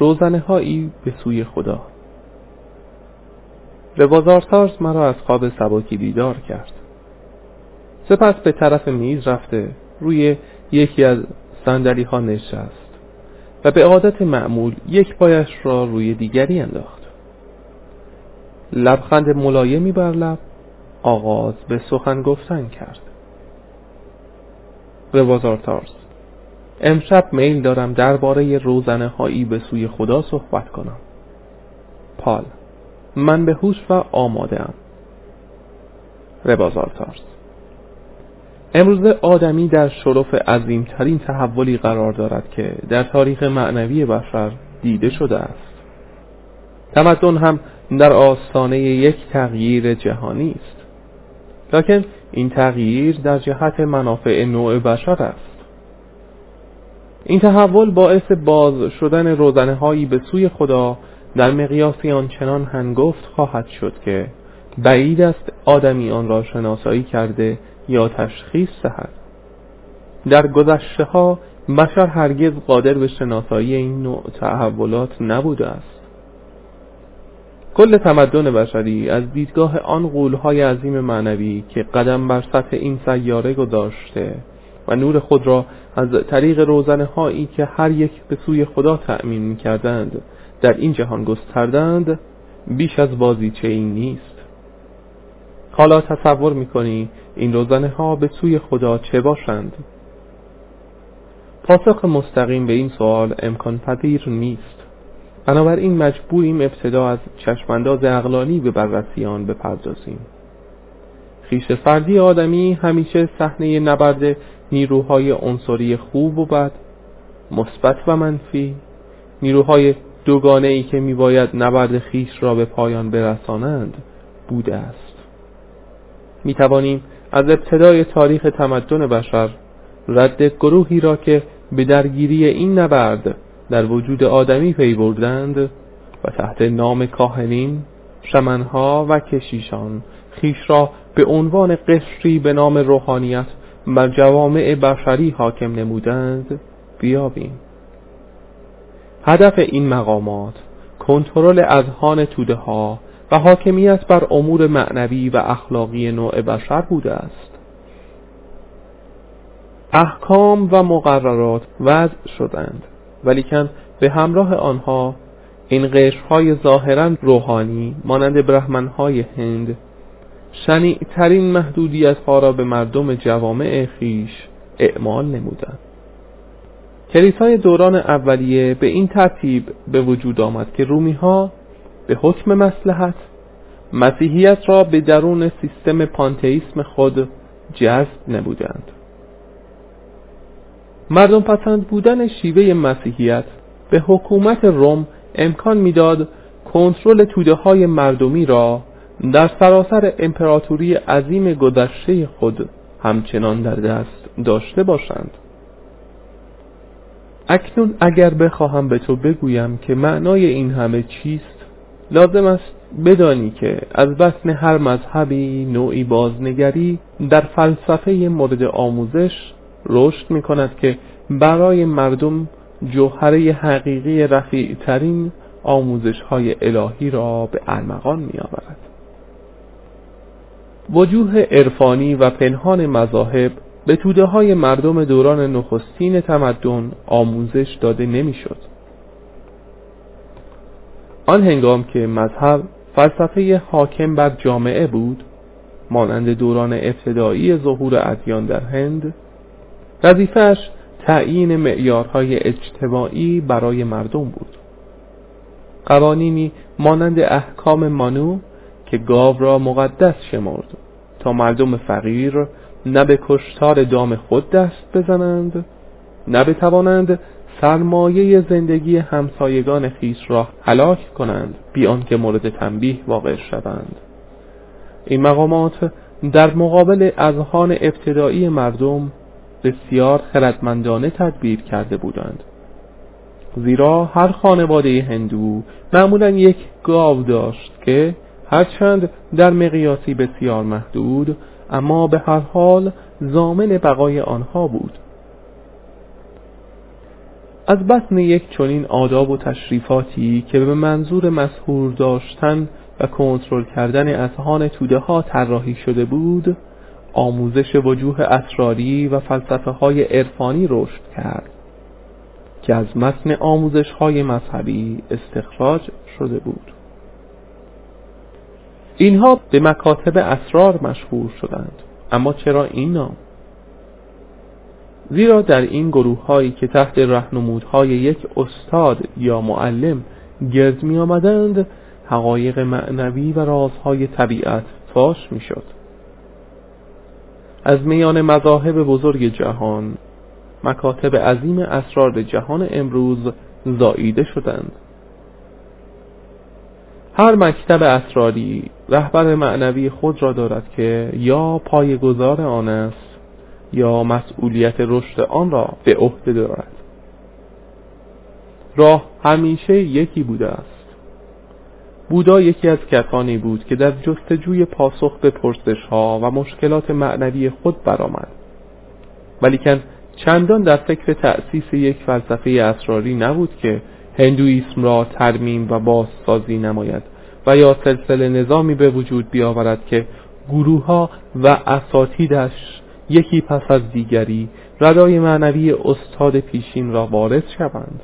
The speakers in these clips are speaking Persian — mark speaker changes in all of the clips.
Speaker 1: روزنه هایی به سوی خدا. روازارتارز مرا از خواب سباکی بیدار کرد. سپس به طرف میز رفته روی یکی از صندلی ها نشست و به عادت معمول یک پایش را روی دیگری انداخت. لبخند ملایمی بر لب آغاز به سخن گفتن کرد. روازارتارز امشب میل دارم درباره روزنه هایی به سوی خدا صحبت کنم. پال من به هوش و آماده ام. ربازارتارز امروز آدمی در شرف عظیمترین تحولی قرار دارد که در تاریخ معنوی بشر دیده شده است. تمدن هم در آستانه یک تغییر جهانی است. لکن این تغییر در جهت منافع نوع بشر است. این تحول باعث باز شدن روزنه هایی به سوی خدا در مقیاسی آنچنان هنگفت خواهد شد که بعید است آدمی آن را شناسایی کرده یا تشخیص دهد. در گذشته ها بشر هرگز قادر به شناسایی این نوع تحولات نبوده است. کل تمدن بشری از دیدگاه آن قولهای عظیم معنوی که قدم بر سطح این سیاره گذاشته و نور خود را از طریق روزنه هایی که هر یک به سوی خدا تأمین می کردند در این جهان گستردند بیش از بازیچه این نیست. حالا تصور می‌کنی این روزنه ها به سوی خدا چه باشند؟ پاسخ مستقیم به این سوال امکان پذیر نیست. بنابراین مجبوریم ابتدا از چشمانداز اقلانی به بررسی آن بپردازیم. خیش فردی آدمی همیشه صحنه نبرد نیروهای عنصری خوب و بد مثبت و منفی نیروهای دوگانه ای که میباید نبرد خیش را به پایان برسانند بوده است. می توانیم از ابتدای تاریخ تمدن بشر رد گروهی را که به درگیری این نبرد در وجود آدمی پی بردند و تحت نام کاهنین شمنها و کشیشان خیش را به عنوان قشری به نام روحانیت بر جوامع بشری حاکم نمودند بیابیم. هدف این مقامات کنترل اذهان توده ها و حاکمیت بر امور معنوی و اخلاقی نوع بشر بوده است. احکام و مقررات وضع شدند ولیکن به همراه آنها این قشرهای ظاهرا روحانی مانند برهمنهای هند شنیعترین محدودیت ها را به مردم جوامع خیش اعمال نمودند کلیسای دوران اولیه به این ترتیب به وجود آمد که رومی ها به حکم مسلحت مسیحیت را به درون سیستم پانتئیسم خود جذب نبودند مردم پسند بودن شیوه مسیحیت به حکومت روم امکان می‌داد کنترل توده های مردمی را در سراسر امپراتوری عظیم گذشته خود همچنان در دست داشته باشند اکنون اگر بخواهم به تو بگویم که معنای این همه چیست لازم است بدانی که از بطن هر مذهبی نوعی بازنگری در فلسفه مورد آموزش رشد می کند که برای مردم جوهره حقیقی رفیع ترین آموزش های الهی را به ارمغان می آورد. وجوه عرفانی و پنهان مذاهب به توده های مردم دوران نخستین تمدن آموزش داده نمی‌شد. آن هنگام که مذهب فلسفه حاکم بر جامعه بود مانند دوران ابتدایی ظهور ادیان در هند وظیفهش تعیین معیارهای اجتماعی برای مردم بود قوانینی مانند احکام مانو که گاو را مقدس شمرد تا مردم فقیر نه به کشتار دام خود دست بزنند نه بتوانند سرمایه زندگی همسایگان خیش را هلاک کنند بیان که مورد تنبیه واقع شوند. این مقامات در مقابل اذهان ابتدایی مردم بسیار خردمندانه تدبیر کرده بودند. زیرا هر خانواده هندو معمولا یک گاو داشت که هرچند در مقیاسی بسیار محدود اما به هر حال زامن بقای آنها بود. از بطن یک چنین آداب و تشریفاتی که به منظور مسهور داشتن و کنترل کردن اذهان توده ها طراحی شده بود آموزش وجوه اسراری و فلسفه های عرفانی رشد کرد که از متن آموزش های مذهبی استخراج شده بود. اینها به مکاتب اسرار مشهور شدند. اما چرا این نام؟ زیرا در این گروه هایی که تحت رهنمودهای یک استاد یا معلم گرد می آمدند حقایق معنوی و رازهای طبیعت فاش می شد از میان مذاهب بزرگ جهان مکاتب عظیم اسرار جهان امروز زاییده شدند. هر مکتب اسراری رهبر معنوی خود را دارد که یا پایگزار آن است یا مسئولیت رشد آن را به عهده دارد. راه همیشه یکی بوده است. بودا یکی از کسانی بود که در جستجوی پاسخ به پرسش ها و مشکلات معنوی خود برآمد. ولیکن چندان در فکر تأسیس یک فلسفه اسراری نبود که هندویسم را ترمیم و بازسازی نماید و یا سلسله نظامی به وجود بیاورد که گروه ها و اساتیدش یکی پس از دیگری ردای معنوی استاد پیشین را وارث شوند.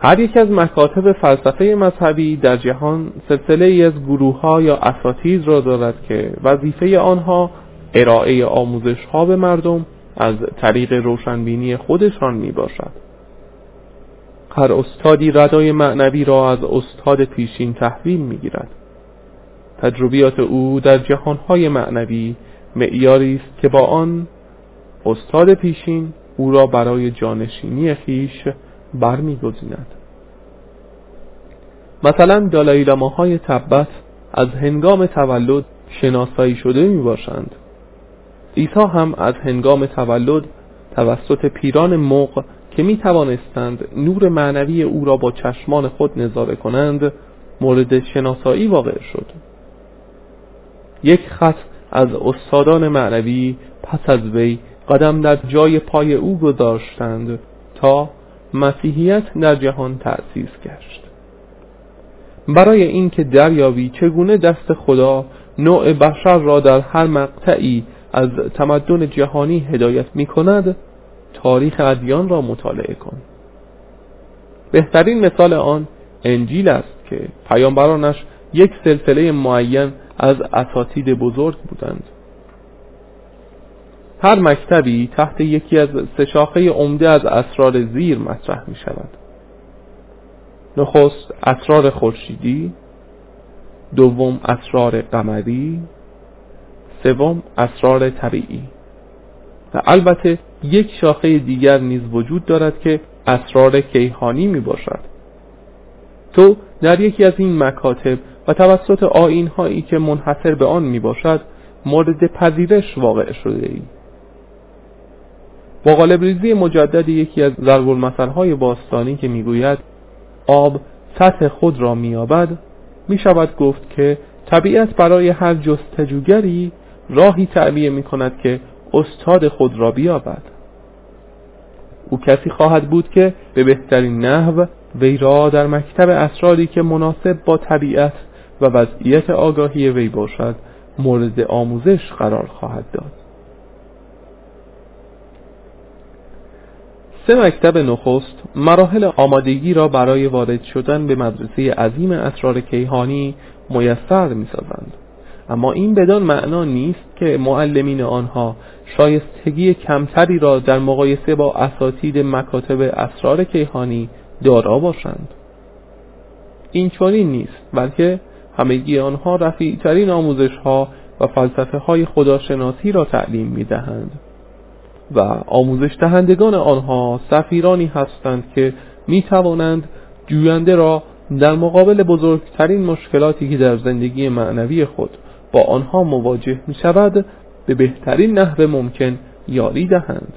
Speaker 1: هر یک از مکاتب فلسفه مذهبی در جهان سلسله ای از گروه یا اساتید را دارد که وظیفه آنها ارائه آموزش ها به مردم از طریق روشنبینی خودشان می باشد هر استادی ردای معنوی را از استاد پیشین تحویل می گیرد تجربیات او در جهانهای معنوی معیاری است که با آن استاد پیشین او را برای جانشینی خیش برمیگزیند. مثلا دالای های تبت از هنگام تولد شناسایی شده می باشند عیسی هم از هنگام تولد توسط پیران موق که می توانستند نور معنوی او را با چشمان خود نظاره کنند مورد شناسایی واقع شد. یک خط از استادان معنوی پس از وی قدم در جای پای او گذاشتند تا مسیحیت در جهان تأسیس گشت. برای اینکه دریابی چگونه دست خدا نوع بشر را در هر مقطعی از تمدن جهانی هدایت می کند تاریخ ادیان را مطالعه کن. بهترین مثال آن انجیل است که پیامبرانش یک سلسله معین از اساتید بزرگ بودند. هر مکتبی تحت یکی از سه عمده از اسرار زیر مطرح می شود نخست اسرار خورشیدی دوم اسرار قمری سوم اسرار طبیعی. البته یک شاخه دیگر نیز وجود دارد که اسرار کیهانی می باشد تو در یکی از این مکاتب و توسط آین هایی که منحصر به آن می باشد مورد پذیرش واقع شده ای با غالب ریزی مجدد یکی از ضرب های باستانی که می‌گوید آب سطح خود را مییابد می شود گفت که طبیعت برای هر جستجوگری راهی تعبیه می کند که استاد خود را بیابد او کسی خواهد بود که به بهترین نحو وی را در مکتب اسراری که مناسب با طبیعت و وضعیت آگاهی وی باشد مورد آموزش قرار خواهد داد سه مکتب نخست مراحل آمادگی را برای وارد شدن به مدرسه عظیم اسرار کیهانی میسر می سازند. اما این بدان معنا نیست که معلمین آنها شایستگی کمتری را در مقایسه با اساتید مکاتب اسرار کیهانی دارا باشند. این چنین نیست بلکه همگی آنها رفیعترین آموزش ها و فلسفه های خداشناسی را تعلیم می دهند و آموزش دهندگان آنها سفیرانی هستند که می توانند جوینده را در مقابل بزرگترین مشکلاتی که در زندگی معنوی خود با آنها مواجه می شود به بهترین نحو ممکن یاری دهند.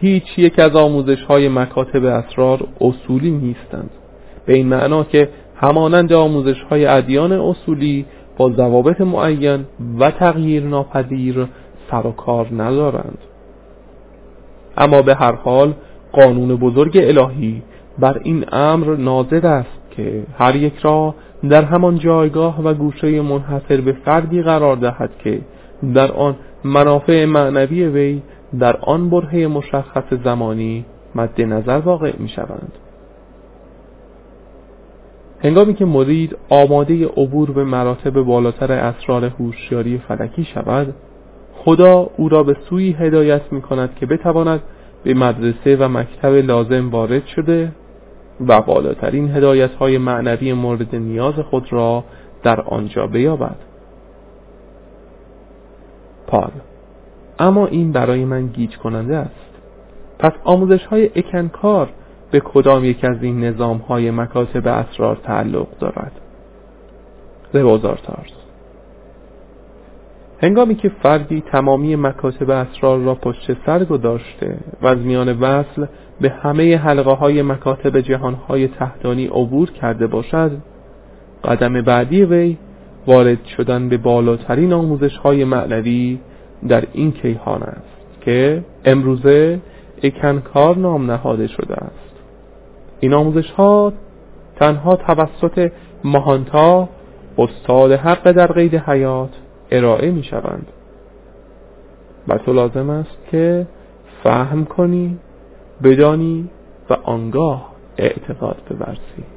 Speaker 1: هیچ یک از آموزش های مکاتب اسرار اصولی نیستند. به این معنا که همانند آموزش های ادیان اصولی با ضوابط معین و تغییر ناپذیر سر و کار ندارند. اما به هر حال قانون بزرگ الهی بر این امر نازد است که هر یک را در همان جایگاه و گوشه منحصر به فردی قرار دهد که در آن منافع معنوی وی در آن برهه مشخص زمانی مد نظر واقع می شوند هنگامی که مرید آماده عبور به مراتب بالاتر اسرار هوشیاری فلکی شود خدا او را به سوی هدایت می کند که بتواند به مدرسه و مکتب لازم وارد شده و بالاترین هدایت های معنوی مورد نیاز خود را در آنجا بیابد. پال اما این برای من گیج کننده است. پس آموزش های اکنکار به کدام یک از این نظام های مکاتب اسرار تعلق دارد؟ تارس هنگامی که فردی تمامی مکاتب اسرار را پشت سر گذاشته و از میان وصل به همه حلقه های مکاتب جهان های تحتانی عبور کرده باشد قدم بعدی وی وارد شدن به بالاترین آموزش های معنوی در این کیهان است که امروزه اکنکار نام نهاده شده است. این آموزش ها تنها توسط ماهانتا استاد حق در قید حیات ارائه می شوند و تو لازم است که فهم کنی بدانی و آنگاه اعتقاد ببرسی.